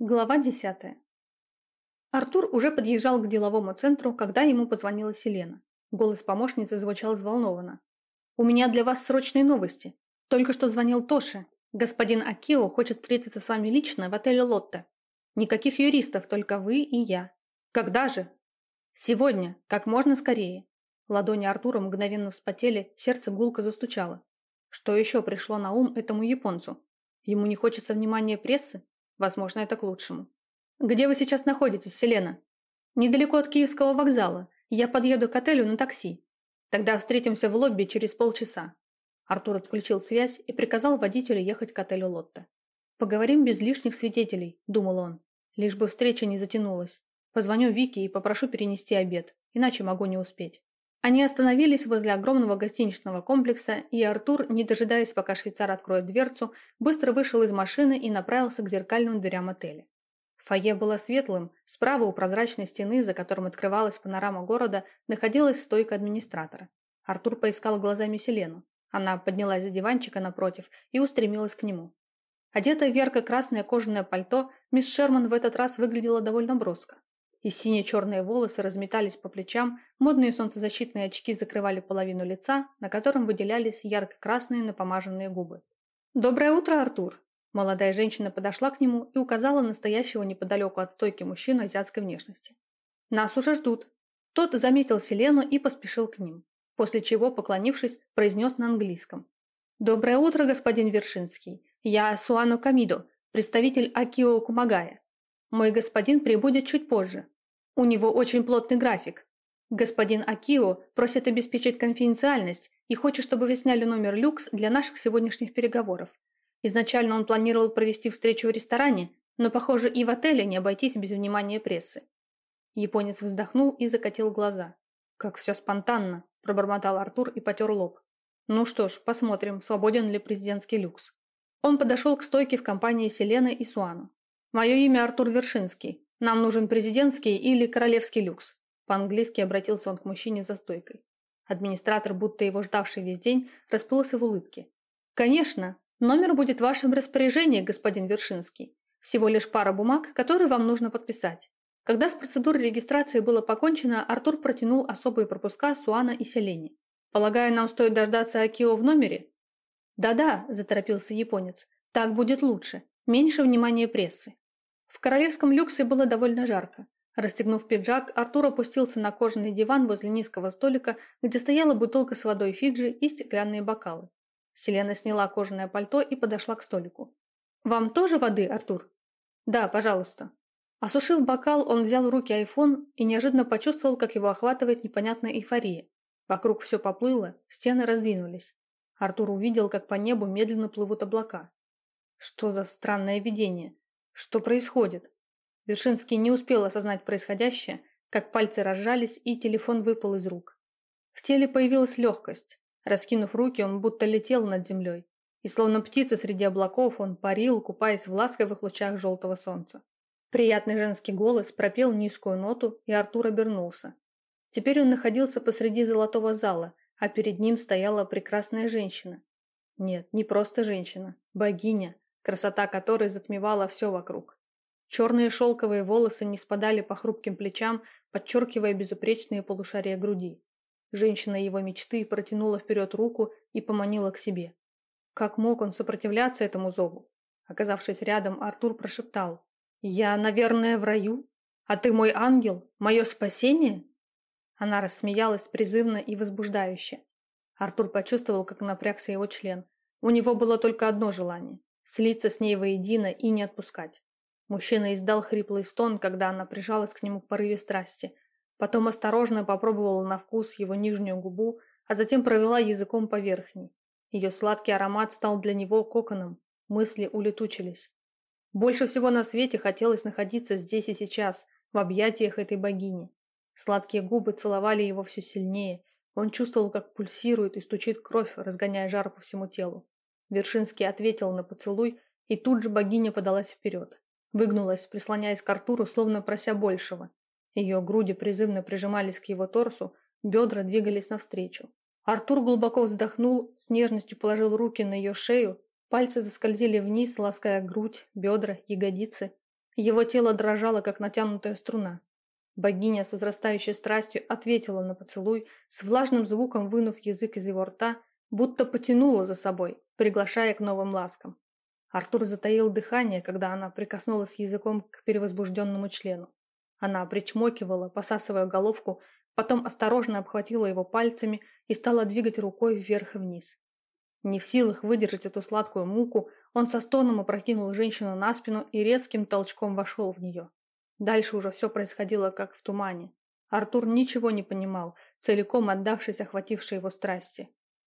Глава десятая. Артур уже подъезжал к деловому центру, когда ему позвонила Селена. Голос помощницы звучал взволнованно. «У меня для вас срочные новости. Только что звонил Тоши. Господин Акио хочет встретиться с вами лично в отеле Лотте. Никаких юристов, только вы и я. Когда же?» «Сегодня, как можно скорее». Ладони Артура мгновенно вспотели, сердце гулко застучало. Что еще пришло на ум этому японцу? Ему не хочется внимания прессы? Возможно, это к лучшему. «Где вы сейчас находитесь, Селена?» «Недалеко от Киевского вокзала. Я подъеду к отелю на такси. Тогда встретимся в лобби через полчаса». Артур отключил связь и приказал водителю ехать к отелю Лотта. «Поговорим без лишних свидетелей», – думал он. «Лишь бы встреча не затянулась. Позвоню Вике и попрошу перенести обед, иначе могу не успеть». Они остановились возле огромного гостиничного комплекса, и Артур, не дожидаясь, пока швейцар откроет дверцу, быстро вышел из машины и направился к зеркальным дверям отеля. Фойе было светлым, справа у прозрачной стены, за которым открывалась панорама города, находилась стойка администратора. Артур поискал глазами Селену. Она поднялась с диванчика напротив и устремилась к нему. Одетая в ярко-красное кожаное пальто, мисс Шерман в этот раз выглядела довольно броско. И сине-черные волосы разметались по плечам, модные солнцезащитные очки закрывали половину лица, на котором выделялись ярко-красные напомаженные губы. «Доброе утро, Артур!» Молодая женщина подошла к нему и указала настоящего неподалеку от стойки мужчину азиатской внешности. «Нас уже ждут». Тот заметил Селену и поспешил к ним, после чего, поклонившись, произнес на английском. «Доброе утро, господин Вершинский. Я Суано Камидо, представитель Акио Кумагая. Мой господин прибудет чуть позже. У него очень плотный график. Господин Акио просит обеспечить конфиденциальность и хочет, чтобы вы сняли номер люкс для наших сегодняшних переговоров. Изначально он планировал провести встречу в ресторане, но, похоже, и в отеле не обойтись без внимания прессы. Японец вздохнул и закатил глаза. «Как все спонтанно», – пробормотал Артур и потер лоб. «Ну что ж, посмотрим, свободен ли президентский люкс». Он подошел к стойке в компании Селены и Суану. «Мое имя Артур Вершинский. Нам нужен президентский или королевский люкс». По-английски обратился он к мужчине за стойкой. Администратор, будто его ждавший весь день, расплылся в улыбке. «Конечно. Номер будет в вашем распоряжении, господин Вершинский. Всего лишь пара бумаг, которые вам нужно подписать». Когда с процедурой регистрации было покончено, Артур протянул особые пропуска Суана и Селени. «Полагаю, нам стоит дождаться Акио в номере?» «Да-да», – заторопился японец. «Так будет лучше. Меньше внимания прессы. В королевском люксе было довольно жарко. Расстегнув пиджак, Артур опустился на кожаный диван возле низкого столика, где стояла бутылка с водой Фиджи и стеклянные бокалы. Селена сняла кожаное пальто и подошла к столику. «Вам тоже воды, Артур?» «Да, пожалуйста». Осушив бокал, он взял в руки айфон и неожиданно почувствовал, как его охватывает непонятная эйфория. Вокруг все поплыло, стены раздвинулись. Артур увидел, как по небу медленно плывут облака. Что за странное видение? Что происходит? Вершинский не успел осознать происходящее, как пальцы разжались и телефон выпал из рук. В теле появилась легкость. Раскинув руки, он будто летел над землей. И словно птица среди облаков он парил, купаясь в ласковых лучах желтого солнца. Приятный женский голос пропел низкую ноту, и Артур обернулся. Теперь он находился посреди золотого зала, а перед ним стояла прекрасная женщина. Нет, не просто женщина, богиня, красота которой затмевала все вокруг. Черные шелковые волосы не спадали по хрупким плечам, подчеркивая безупречные полушария груди. Женщина его мечты протянула вперед руку и поманила к себе. Как мог он сопротивляться этому зову? Оказавшись рядом, Артур прошептал. «Я, наверное, в раю? А ты мой ангел? Мое спасение?» Она рассмеялась призывно и возбуждающе. Артур почувствовал, как напрягся его член. У него было только одно желание слиться с ней воедино и не отпускать. Мужчина издал хриплый стон, когда она прижалась к нему в порыве страсти. Потом осторожно попробовала на вкус его нижнюю губу, а затем провела языком по верхней. Ее сладкий аромат стал для него коконом, мысли улетучились. Больше всего на свете хотелось находиться здесь и сейчас, в объятиях этой богини. Сладкие губы целовали его все сильнее, он чувствовал, как пульсирует и стучит кровь, разгоняя жар по всему телу. Вершинский ответил на поцелуй, и тут же богиня подалась вперед. Выгнулась, прислоняясь к Артуру, словно прося большего. Ее груди призывно прижимались к его торсу, бедра двигались навстречу. Артур глубоко вздохнул, с нежностью положил руки на ее шею, пальцы заскользили вниз, лаская грудь, бедра, ягодицы. Его тело дрожало, как натянутая струна. Богиня с возрастающей страстью ответила на поцелуй, с влажным звуком вынув язык из его рта, будто потянула за собой, приглашая к новым ласкам. Артур затаил дыхание, когда она прикоснулась языком к перевозбужденному члену. Она причмокивала, посасывая головку, потом осторожно обхватила его пальцами и стала двигать рукой вверх и вниз. Не в силах выдержать эту сладкую муку, он со стоном опрокинул женщину на спину и резким толчком вошел в нее. Дальше уже все происходило как в тумане. Артур ничего не понимал, целиком отдавшись охватившей его страсти.